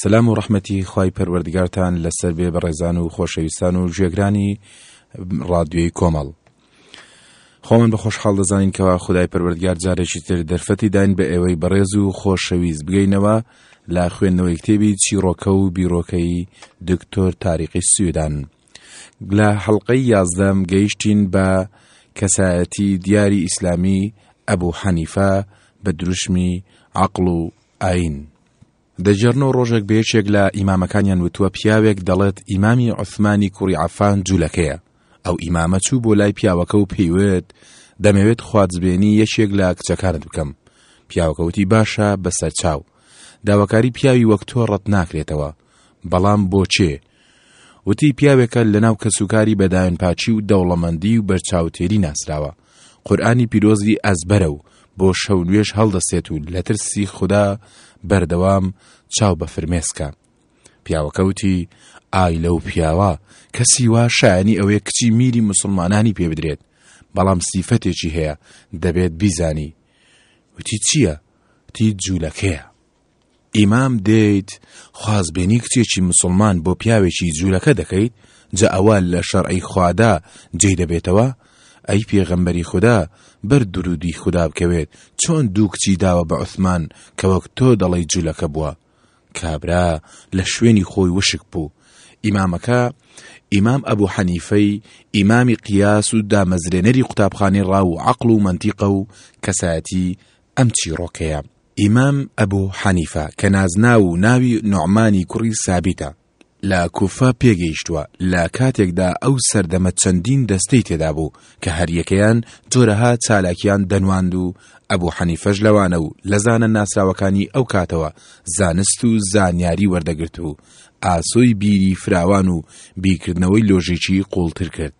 سەلام و ڕەحمەتی خوای پەروەردگارتان لەسەر بێ بەڕێزان و خۆشەویستان و گوێگرانی ڕادیۆی کۆمەڵ خۆمان بە خۆشحاڵ دەزانین کەوا خدای پەروەردگار جارێکی تر دەرفەتی داین بە ئێوەی بەڕێز و خۆشەویست بگەینەوە لە خوێندنەوەی کتێبی چیڕۆکە و بیرۆکەی دکتۆر تاریقی سوودان لە حەڵلقەی یازدەم گەیشتین بە کەسایەتی دیاری ئیسلامی ئەبوو حەنیفە بە دروشمی عقل و ئاین دەگێڕن و ڕۆژێک بە یەکێک لە ئیمامەکانیان وتووە پیاوێک دەڵێت ئیمامی عوسمانی کوڕی عەفان جولەکەیە، ئەو ئیمامە چوو بۆ لای پیاوەکە و پێی وت دەمەوێت خوازبێنی یەکێک لە کچەکانت بکەم، پیاوەکە وتی باشە بەسەرچاو، داواکاری پیاوی وەک تۆ ڕەت ناکرێتەوە، بەڵام بۆ کێ؟ وتی پیاوێکە لەناو کەسوکاری بەدایەنپاچی و دەوڵەمەندی و بەرچاوتێری ناسراوە قورئانی پیرۆزی ئەزبەرە و بۆ شەو نوێژ هەڵدەسێت و لە ترسی خوددا بەردەوام چاو بە فرمێسکە پیاوەکەوتی ئای لەو پیاوە کەسی وا شایانی ئەوەیە کچی میری مسلمانانی پێ بدرێت بەڵام سیفەتێکی هەیە دەبێت بیزانی وتی چییە؟ تی جوولەکەیە ئیمام دێیت خوازبێنی کچێکی مسلمان بۆ پیاوێکی جوولەکە دەکەیت جا ئەوە لە شەرعی خوادا جێی دەبێتەوە ئەی پێغەمبەری خوددا بەر درودی خوددا بکەوێت چۆن دوو کچی داوە بە عوثمان کە وەک تۆ دەڵی جوولەکە بووە کابرا لە شوێنی خۆی وشک بوو ئیمامەکە ئیمام ئەبوو حەنیفەی ئیمامی قیاس و دامەزرێنەری قوتابخانەی ڕاو و عقل و منتیقە و کەسایەتی ئەم چیڕۆکەیە، ئیمام ئەبو حەنیفە کە نازناو و ناوی نوعمانی کوڕی سابیتە، لە کوفە پێگەیشتووە، لە کاتێکدا ئەو سەردەمە چەندین دەستەی تێدا بوو کە هەریەکەیان جۆرەها چالاکیان دەنواند و ئەبو حەنیفەش لەوانە و لە زانا ناسراوەکانی ئەو کاتەوە زانست و زانیاری وەردەگرت و ئاسۆی بیری فراوان و بیرکردنەوەی لۆژیکی قووڵتر کرد.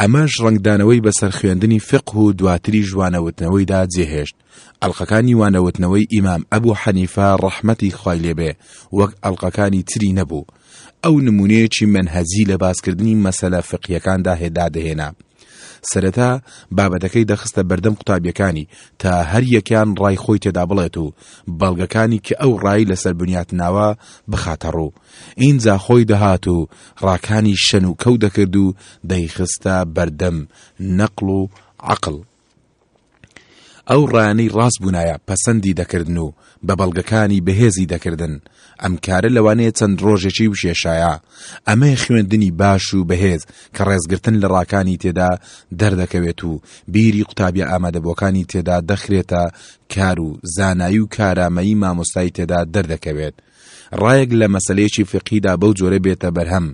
ئەمەش ڕەنگدانەوەی بەسەر خوێندنی فقه و دواتریش وانەوتنەوەیدا جێهێشت ئەڵلقەکانی وانەوتنەوەی ئیمام ئەبوو حەنیفە ڕەحمەتی خوای لێبێ وەک ئەڵلقەکانی تری نەبوو ئەو نمونەیەکی منهەجی لە باسکردنی مەسەلە فقیەکاندا هێدادەهێنا سەرەتا بابەتەکەی دەخستە بەردەم قوتابیەکانی تا هەر یەکیان ڕای خۆی تێدا بڵێت و بەڵگەکانی کە ئەو ڕای لەسەر بنیات ناوە بخاتە ڕوو ئینجا خۆی دەهات و ڕاکانی شەن و کەو دەکرد و دەیخستە بەردەم نەقڵ و عەقڵ. ئەو ڕایانەی ڕاست بوونایە پەسەندی دەکردن و بە بەڵگەکانی بەهێزی دەکردن، ئەم کارە لەوانەیە چەند ڕۆژێکی بکێشایە. ئەمەیە خوێندنی باش و بەهێز کە ڕێزگرتن لە ڕاکانی تێدا دەردەکەوێت و بیری قوتابیە ئامادەبووەکانی تێدا دەخرێتە کار و زانایی و کارامەیی مامۆستای تێدا دەردەکەوێت. ڕایەک لە مەسەلەیەکی فیقهیدا بەو جۆرە بێتە بەرهەم،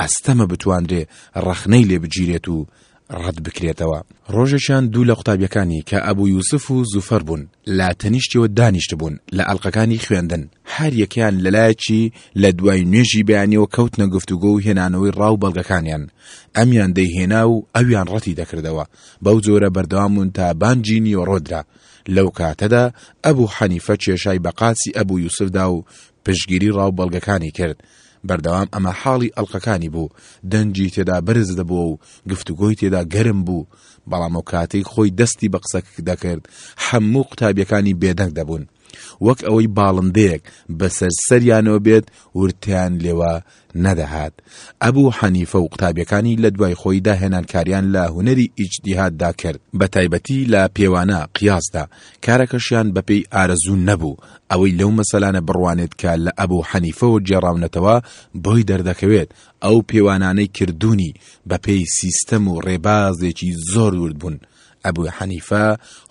ئەستەمە بتواندرێ ڕەخنەی لێ بگیرێت و ڕەت بکرێتەوە. ڕۆژێکیان دوو لە قوتابیەکانی کە ئەبو یوسف و زوفەر بوون، لە تەنیشتیەوە دانیشتبوون لە ئەڵقەکانی خوێندن، هەر یەکەیان لە لایەکی لە دوای نوێژی بەیانیەوە کەوتنە گفتوگۆ و هێنانەوەی ڕا و بەڵگەکانیان، ئەمیان دەیهێنا و ئەویان ڕەتی دەکردەوە، بەو جۆرە بەردەوام بوون تا بانگی نیوەڕۆ درا، لەو کاتەدا ئەبوو حەنیفە کێشای بە قاچی ئەبوو یوسف دا و پشتگیری ڕا و بەڵگەکانی کرد، بەردەوام ئەمە حاڵی ئەڵقەکانی بوو، دەنگی تێدا بەرز دەبووە و گفتوگۆی تێدا گەرم بوو، بەڵام ئەو کاتەی خۆی دەستی بە قسە دەکرد حەموو قوتابیەکانی بێدەنگ دەبوون وەک ئەوەی باڵندەیەک بەسەر سەریانەوە بێت ورتەیان لێوە نەدەهات ئەبوو حەنیفە و قوتابیەکانی لە دوای خۆی دا هێنان کاریان لە هونەری ئیجتیهاد دا کرد بە تایبەتی لە پێوانە، قیاس، دا کارەکەشیان بە پێی ئارەزوو نەبوو ئەوەی لەو مەسەلانە بڕوانێت کە لە ئەبوو حەنیفەوە گێڕاونەتەوە بۆی دەردەکەوێت ئەو پێوانانەی کردوونی بە پێی سیستەم و ڕێبازێکی زۆر ورد بوون ئەبو حەنیفە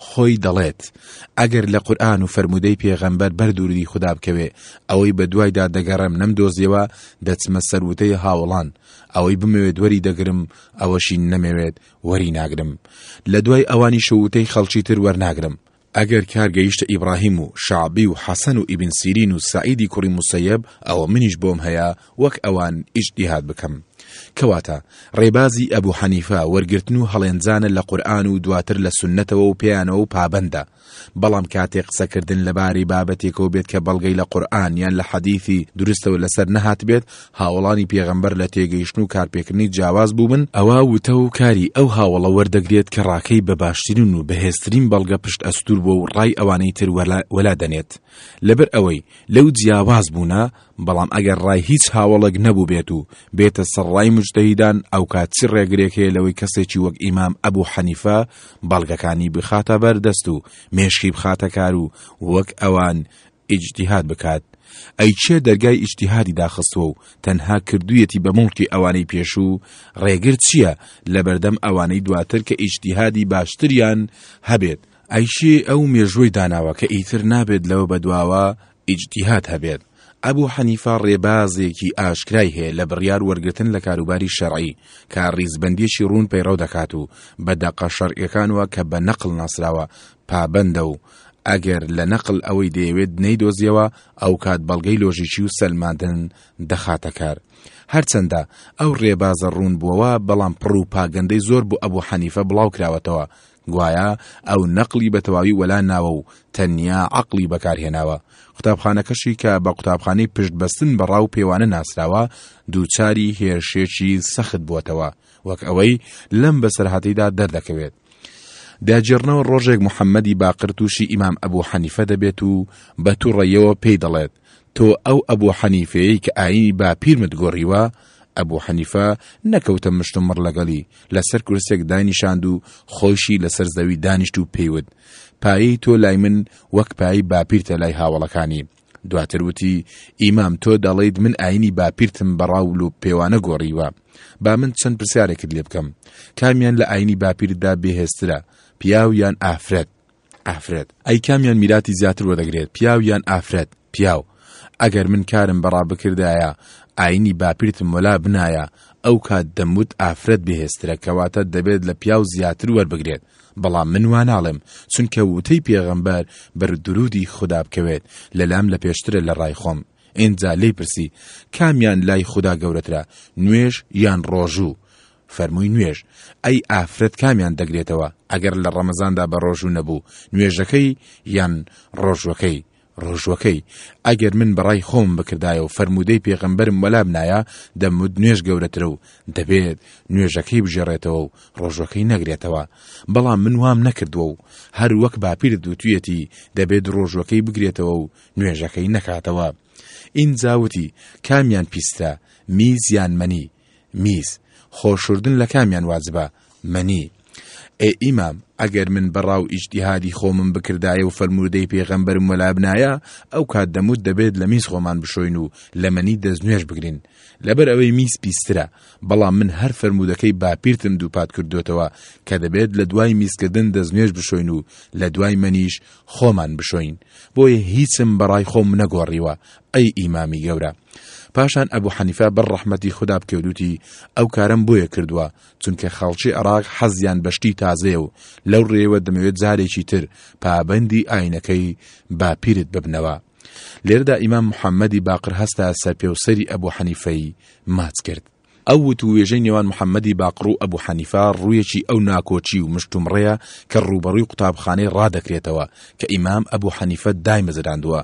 خۆی دەڵێت ئەگەر لە قورئان و فەرموودەی پێغەمبەر بەردووری خودا بکەوێ ئەوەی بە دوایدا دەگەڕێم نەمدۆزیەوە دەچمە سەر وتەی هاوەڵان ئەوەی بمەوێت وەری دەگرم ئەوەشی نەمەوێت وەری ناگرم لە دوای ئەوانی شووتەی خەڵکی تر وەرناگرم ئەگەر کار گەیشتە ئیبراهیم و شەعبی و حەسەن و ئیبن سیرین و سەعیدی کوڕی موسەیەب ئەوە منیش بۆم هەیە وەک ئەوان ئیجتیهاد بکەم. کەواتە ڕێبازی ئەبو حەنیفە وەرگرتن و هەڵێنجانە لە قورئان و دواتر لە سوننەتەوە و پێیانەوە پابەندە. بەڵام کاتێ قسەکردن لەبارەی بابەتێکەوە بێت کە بەڵگەی لە قورئان یان لە حەدیسی دروستەوە لەسەر نەهاتبێت هاوەڵانی پێغەمبەر لە تێگەیشتن و کارپێکردنی جیاواز بووبن، ئەوا وتە و کاری ئەو هاوەڵە وەردەگرێت کە ڕاکەی بە باشترین و بەهێزترین بەڵگە پشت ئەستوور بووە و ڕای ئەوانەی تر وەلا دەنێت لەبەر ئەوەی لەو جیاواز بوونە، بەڵام ئەگەر ڕای هیچ هاوەڵێک نەبووبێت و بێتە سەر ڕای موجتەهیدان ئەوکات چ ڕێگرێک هەیە لەوەی کەسێکی وەک ئیمام ئەبوو حەنیفە بەڵگەکانی بخاتە بەردەست و مێشکی بخاتە کار و وەک ئەوان ئیجتیهاد بکات، ئەی کێ دەرگای ئیجتیهادی داخستووە و تەنها کردوویەتی بە موڵکی ئەوانەی پێشوو، ڕێگر چییە لەبەردەم ئەوانەی دواتر کە ئیجتیهادی باشتریان هەبێت، ئەی کێ ئەو مێژووەی داناوە کە ئیتر نابێت لەوە بەدواوە ئیجتیهاد هەبێت؟ ئەبو حەنیفە ڕێبازێکی ئاشکرای هەیە لە بڕیار وەرگرتن لە کاروباری شەرعی، کە ڕیزبەندییەکی ڕوون پەیڕەو دەکات و بە دەقە شەرعییەکانەوە کە بە نەقڵ ناسراوە پابەندە و ئەگەر لە نەقل ئەوەی دەیەوێت نەیدۆزیەوە ئەوکات بەڵگەی لۆژیکی و سەلماندن دەخاتە کار. هەرچەندە ئەو ڕێبازە ڕوون بووەوە بەڵام پڕ و پاگەندەی زۆر بۆ ئەبوو حەنیفە بڵاو کراوەتەوە گوایە ئەو نەقلی بە تەواوی وەلا ناوە و تەنیا عەقڵی بەکار هێناوە. قوتابخانەکەشی کە بە قوتابخانەی پشت بەستن بە ڕا و پێوانە ناسراوە دووچاری هێرشێکی سەخت بووەتەوە وەک ئەوەی لەم بەسەرهاتەیدا دەردەکەوێت. دەیانگێڕنەوە ڕۆژێک محەممەدی باقر تووشی ئیمام ئەبوو حەنیفە دەبێت و بە توڕەییەوە پێی دەڵێت، تۆ ئەو ئەبوو حەنیفەیەی کە ئایینی باپیرمت گۆڕیوە؟ ئەبوو حەنیفە نەکەوتە مشتومڕ لەگەڵی، لەسەر کورسێک داینیشاند و خۆیشی لەسەر زەوی دانیشت و پێی وت، پایەی تۆ لای من وەک پایەی باپیرتە لای هاوەڵەکانی. دواتر وتی، ئیمام تۆ دەڵێیت من ئاینی باپیرتم بە ڕاول و پێوانە گۆڕیوە، با من چەند پرسیارێکت لێ بکەم، کامیان لە ئاینی باپیرتدا بێهێزترە، پیاو یان ئافرەت؟ ئافرەت. ئەی کامیان میراتی زیاتر وەدەگرێت، پیاو یان ئافرەت؟ پیاو. ئەگەر من کارم بە ڕا بکردایە، ئاینی باپیرتم وەلا بنایە، ئەو کات دەموت ئافرەت بێهێزترە کەواتە دەبێت لە پیاو زیاتر وەربگرێت، بەڵام من واناڵێم چونکە ووتەی پێغەمبەر بەرو دروودی خودا بکەوێت لەلام لەپێشترە لەڕای خۆم ئینجا لێی پرسی کامیان لای خودا گەورەترە نوێژ یان ڕۆژوو فەرمووی نوێژ ئەی ئافرەت کامیان دەگرێتەوە ئەگەر لەڕەمەزاندا بەڕۆژوو نەبوو نوێژەکەی یان ڕۆژوەکەی ڕۆژوەکەی، ئەگەر من بە ڕای خۆمم بکردایە و فەرموودەی پێغەمبەرم وەلا بنایە، دەموت نوێژ گەورەترە و دەبێت نوێژەکەی بگێڕێتەوە و ڕۆژوەکەی نەگرێتەوە، بەڵام من وام نەکردووە و هەر وەک باپیرت وتوویەتی دەبێت ڕۆژوەکەی بگرێتەوە و نوێژەکەی نەکاتەوە. ئینجا وتی، کامیان پیسترە، میز یان مەنی؟ میز، خۆ شوردن لە کامیان واجبە؟ مەنی، ئێ ئیمام ئەگەر من بە ڕاو ئیجتیهادی خۆمم بکردایە و فەرموودەی پێغەمبەرم وەلا بنایە ئەو کات دەموت دەبێت لە میز خۆمان بشۆین و لە مەنی دەست نوێژ بگرین لەبەر ئەوەی میز پیسترە بەڵام من هەر فەرموودەکەی باپیرتم دووپات کردووەتەوە کە دەبێت لە دوای میزکردن دەست نوێژ بشۆین و لە دوای مەنیش خۆمان بشۆین بۆیە هیچم بەڕای خۆم نەگۆڕیوە ئەی ئیمامی گەورە پاشان ئەبو حەنیفە بەر ڕەحمەتی خودا بکەوت وتی ئەو کارەم بۆیە کردووە چونکە خەڵکی عراق حەزیان بەشتی تازەیە و لەو ڕێوە دەمەوێت جارێکی تر پابەندی ئاینەکەی باپیرت ببنەوە لێردا ئیمام محەممەدی باقر هەستا سەر پێ و سەری ئەبو حەنیفەی ماچ کرد ئەو وتووێژەی نێوان محەممەدی باقڕ و ئەبوو حەنیفە ڕوویەکی ئەو ناکۆکی و مشتومڕەیە کە ڕووبەڕووی قوتابخانەی ڕا دەکرێتەوە کە ئیمام ئەبوو حەنیفە دایمەزراندووە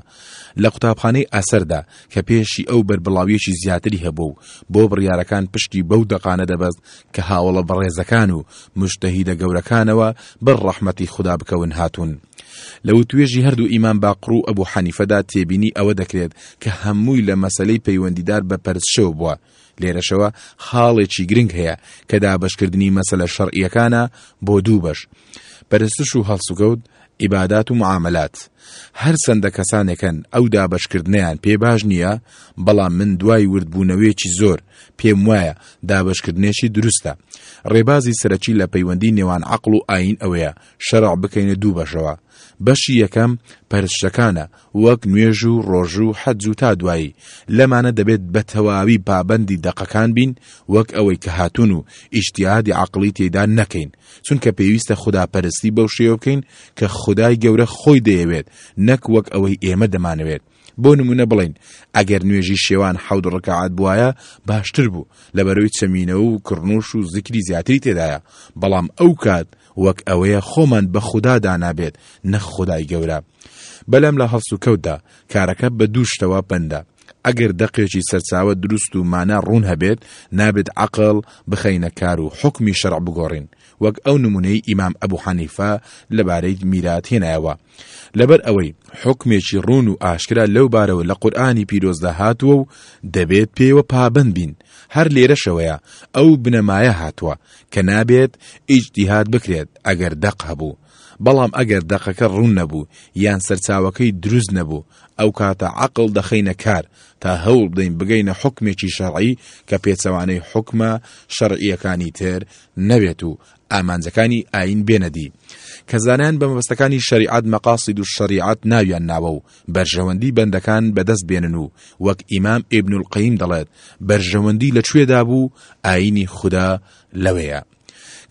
لە قوتابخانەی ئەسەردا کە پێشی ئەو بەربڵاوییەکی زیاتری هەبووە و بۆ بڕیارەکان پشتی بەو دەقانە دەبەست کە هاوەڵە بەڕێزەکان و موجتەهیدە گەورەکانەوە بەر ڕەحمەتی خودا بکەون هاتوون لە وتووێژی هەردوو ئیمام باقڕ و ئەبوو حەنیفەدا تێبینی ئەوە دەکرێت کە هەمووی لە مەسەلەی پەیوەندیدار بە پەرستشەوە بووە، لێرەشەوە خاڵێکی گرنگ هەیە کە دابەشکردنی مەسەلە شەرعییەکانە بۆ دوو بەش، پەرستش و هەڵسوکەوت، عیبادات و معاملات، هەرچەندە کەسانێک هەن ئەو دابەشکردنەیان پێ باش نییە، بەڵام من دوای وردبوونەوەیەکی زۆر پێم وایە دابەشکردنێکی دروستە. ڕێبازی سەرەکی لە پەیوەندی نێوان عەقڵ و ئایین ئەوەیە شەرع بکەینە دوو بەشەوە، بەشی یەکەم پەرستشەکانە وەک نوێژ و ڕۆژو و حەج و تا دوایی، لەمانە دەبێت بە تەواوی پابەندی دەقەکان بین وەک ئەوەی کە هاتوون و ئیجتیهادی عەقڵی تێیدا نەکەین، چونکە پێویستە خودا پەرستی بەو شێوە بکەین کە خودای گەورە خۆی دەیەوێت نەک وەک ئەوەی ئێمە دەمانەوێت. بۆ نمونە بڵێین ئەگەر نوێژی شێوان حەوت ڕکەعات بوایە باشتر بوو لە بەرەوەی چەمینەوە و کڕنوش و زیکری زیاتری تێدایە بەڵام ئەو کات وەک ئەوەیە خۆمان بە خودا دانابێت نەخ خدای گەورە بەلام لە هەڵس و کەوتدا کارەکە بە دوو شتەوە پەندە ئەگەر دەقێکی سەرچاوە دروست و مانا ڕوون هەبێت نابێت عقل بخەینە کار و حکمی شەرع بگۆڕین وەک ئەو نمونەی ئیمام ئەبوو حەنیفە لەبارەی میرات هێنایەوە لەبەر ئەوەی حوکمێکی ڕوون و ئاشکرا لەو بارەوە لە قورئانی پیرۆزدا هاتووە و دەبێت پێیوە پابەند بین، هەر لێرەشەوەیە ئەو بنەمایە هاتووە کە نابێت ئیجتیهاد بکرێت ئەگەر دەق هەبوو، بەڵام ئەگەر دەقەکە ڕوون نەبوو یان سەرچاوەکەی دروست نەبوو ئەو کاتە عەقڵ دەخەینە کار تا هەوڵ بدەین بگەینە حوکمێکی شەرعی کە پێچەوانەی حوکمە شەرعییەکانی تر نەبێت و ئامانجەکانی ئایین بێنە دی، کە زانایان بە مەبەستەکانی شەریعەت مەقاسید الشریعەت ناویان ناوە و بەرژەوەندی بەندەکان بەدەست بێنن و وەک ئیمام ابن القیم دەڵێت بەرژەوەندی لە کوێدا بوو ئایینی خودا لەوێیە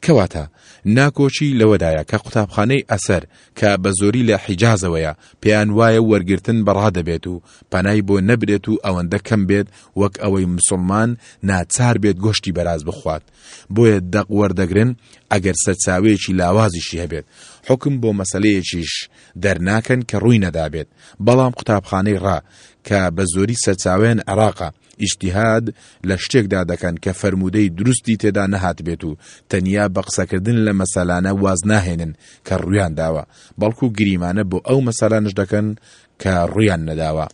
کەواتە ناکۆکی لەوەدایە کە قوتابخانەی ئەسەر کە بە زۆری لە حیجازەوەیە پێیان وایە وەرگرتن بەڕا دەبێت و پەنای بۆ نەبرێت و ئەوەندە کەم بێت وەک ئەوەی مسلمان ناچار بێت گۆشتی بەراز بخوات بۆیە دەق وەردەگرن ئەگەر سەرچاوەیەکی لاوازیشی هەبێت، حوکم بۆ مەسەلەیەکیش دەرناکەن کە ڕووی نەدابێت، بەڵام قوتابخانەی ڕا کە بە زۆری سەرچاوەیان عێراقە، ئیجتیهاد لە شتێکدا دەکەن کە فەرموودەی دروستی تێدا نەهاتبێت و تەنیا بە قسەکردن لە مەسەلانە واز ناهێنن کە ڕوویان داوە، بەڵکو گریمانە بۆ ئەو مەسەلانەش دەکەن کە ڕوویان نەداوە.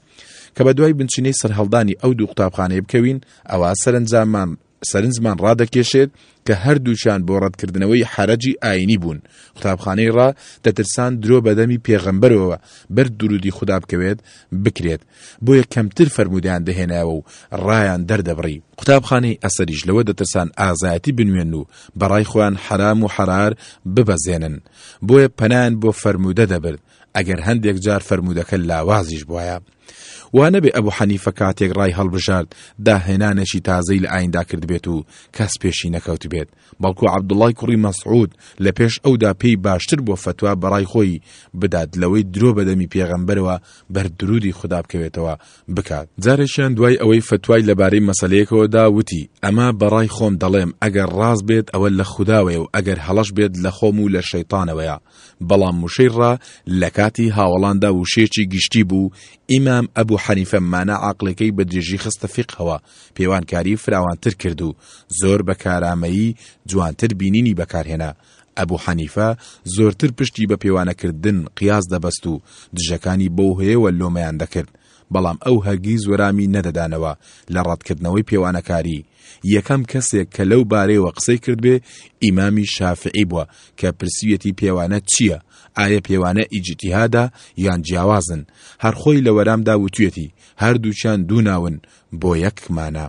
کە بەدوای بنچینەی سەرهەڵدانی ئەو دوو قوتابخانەیە بکەوین، ئەوا سەرەنجاممان سەرنجمان ڕادەکێشێت کە هەردووکیان بۆ ڕەتکردنەوەی حەرەجی ئاینی بوون قوتابخانەی ڕا دەترسان درۆ بەدەمی پێغەمبەرەوە بەر درودی خوددا بکەوێت بکرێت بۆیە کەمتر فەرمودیان دەهێنایەوە و ڕایان دەردەبڕی قوتابخانەی ئەسەریش لەوە دەترسان ئازایەتی بنوێن و بەڕای خۆیان حەرام و حەرار ببەزێنن بۆیە پەنایان بۆ فەرموودە دەبرد ئەگەر هەندێک جار فەرموودەکە لاوازیش بوایە. وانەبێ ئەبوو حەنیفە کاتێک ڕای هەڵبژارد داهێنانێکی تازەی لە ئایندا کردبێت و کەس پێشی نەکەوتبێت بەڵکو عەبدوڵای کوڕی مەسعود لە پێش ئەودا پێی باشتر بۆ فتووا بەڕای خۆی بدات لەوەی درۆ بەدەمی پێغەمبەرەوە بەر درودی خدا بکەوێتەوە بکات جارێکیان دوای ئەوەی فتوای لەبارەی مەسلەیەکەوەدا وتی ئەمە بەڕای خۆم دەڵێم ئەگەر ڕاست بێت ئەوە لە خودداوەیە و ئەگەر هەڵەش بێت لە خۆم و لە شەیتانەوەیە بەڵام وشەی ڕا لە کاتی هاوەڵاندا وشەیەکی گشتی بوو، ئیمام ئەبو حەنیفە مانا عەقڵیەکەی بە درێژی خستە فیقهەوە، پێوانکاری فراوانتر کرد و زۆر بە کارامەیی جوانتر بینینی بەکارهێنا، ئەبو حەنیفە زۆرتر پشتی بە پێوانەکردن قیاس دەبەست و دژەکانی بەو هۆیەوە لۆمەیان دەکرد، بەڵام ئەو هەرگیز وەرامی نەدەدانەوە لە ڕەتکردنەوەی پێوانەکاری، یەکەم کەسێک کە لەو بارەیەوە قسەی کردبێ ئیمامی شافعی بووە کە پرسیویەتی پێوانە چییە؟ ئایە پێوانە ئیجتیهادە یان جیاوازن؟ هەر خۆی لە وەرامدا وتویەتی، هەردووکیان دوو ناون بۆ یەک مانا.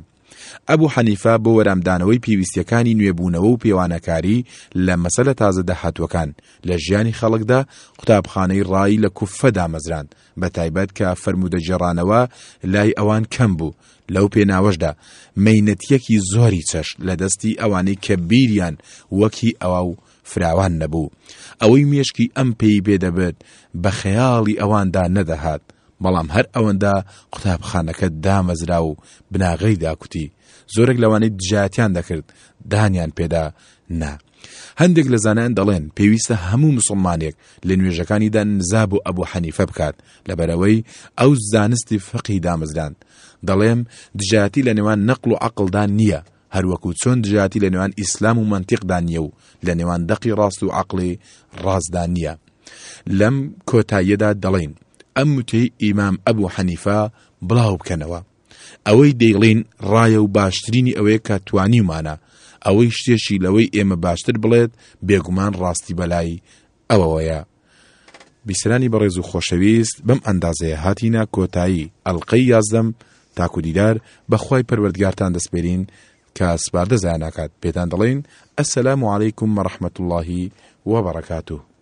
ئەبو حەنیفە بۆ وەرامدانەوەی پێویستیەکانی نوێبوونەوە و پێوانەکاری لە مەسەلە تازە داهاتووەکان لە ژیانی خەڵکدا قوتابخانەی ڕای لە کوفە دامەزراند بە تایبەت کە فەرموودە جێڕانەوە لای ئەوان کەم بوو لەو پێناوەشدا مەینەتیەکی زۆری چەش لە دەستی ئەوانەی کە بیریان وەکی ئەوا و فراوان نەبوو، ئەوەی مێشکی ئەم پێی بێ دەبرد بە خەیاڵی ئەواندا نەدەهات، بەڵام هەر ئەوەندە قوتابخانەکە دامەزرا و بناغەی داکوتی، زۆرێک لەوانەی دژایەتیان دەکرد دانیان پێدا نا. هەندێک لە زانایان دەڵێن پێویستە هەموو مسوڵمانێک لە نوێژەکانیدا نزا بۆ ئەبوو حەنیفە بکات، لەبەرئەوەی ئەو زانستی فقهی دامەزراند. دەڵێم دژایەتی لە نێوان نەقڵ و عەقڵدا نییە، هەر وەکو چۆن دژایەتی لە نێوان ئیسلام و مەنتیقدا نییە و لە نێوان دەقی ڕاست و عەقڵی ڕاستدا نییە لەم کۆتاییەدا دەڵێین ئەم وتەی ئیمام ئەبوو حەنیفە بڵاو بکەنەوە ئەوەی دەیڵین ڕایە و باشترینی ئەوەیە کە توانیومانە ئەوەی شتێکی لەوەی ئێمە باشتر بڵێت بێگومان ڕاستی بەلای ئەوەوەیە بیسرانی بەڕێز و خۆشەویست بەم ئەندازەیە هاتینە کۆتایی ئەڵقەی یازدەم تاکو دیدار بەخوای پەروەردگارتان دەسپێرین کە سپاردە زایاناکات پێتان دەڵێین السلام علیکم و رحمەت اللە وبرکاته.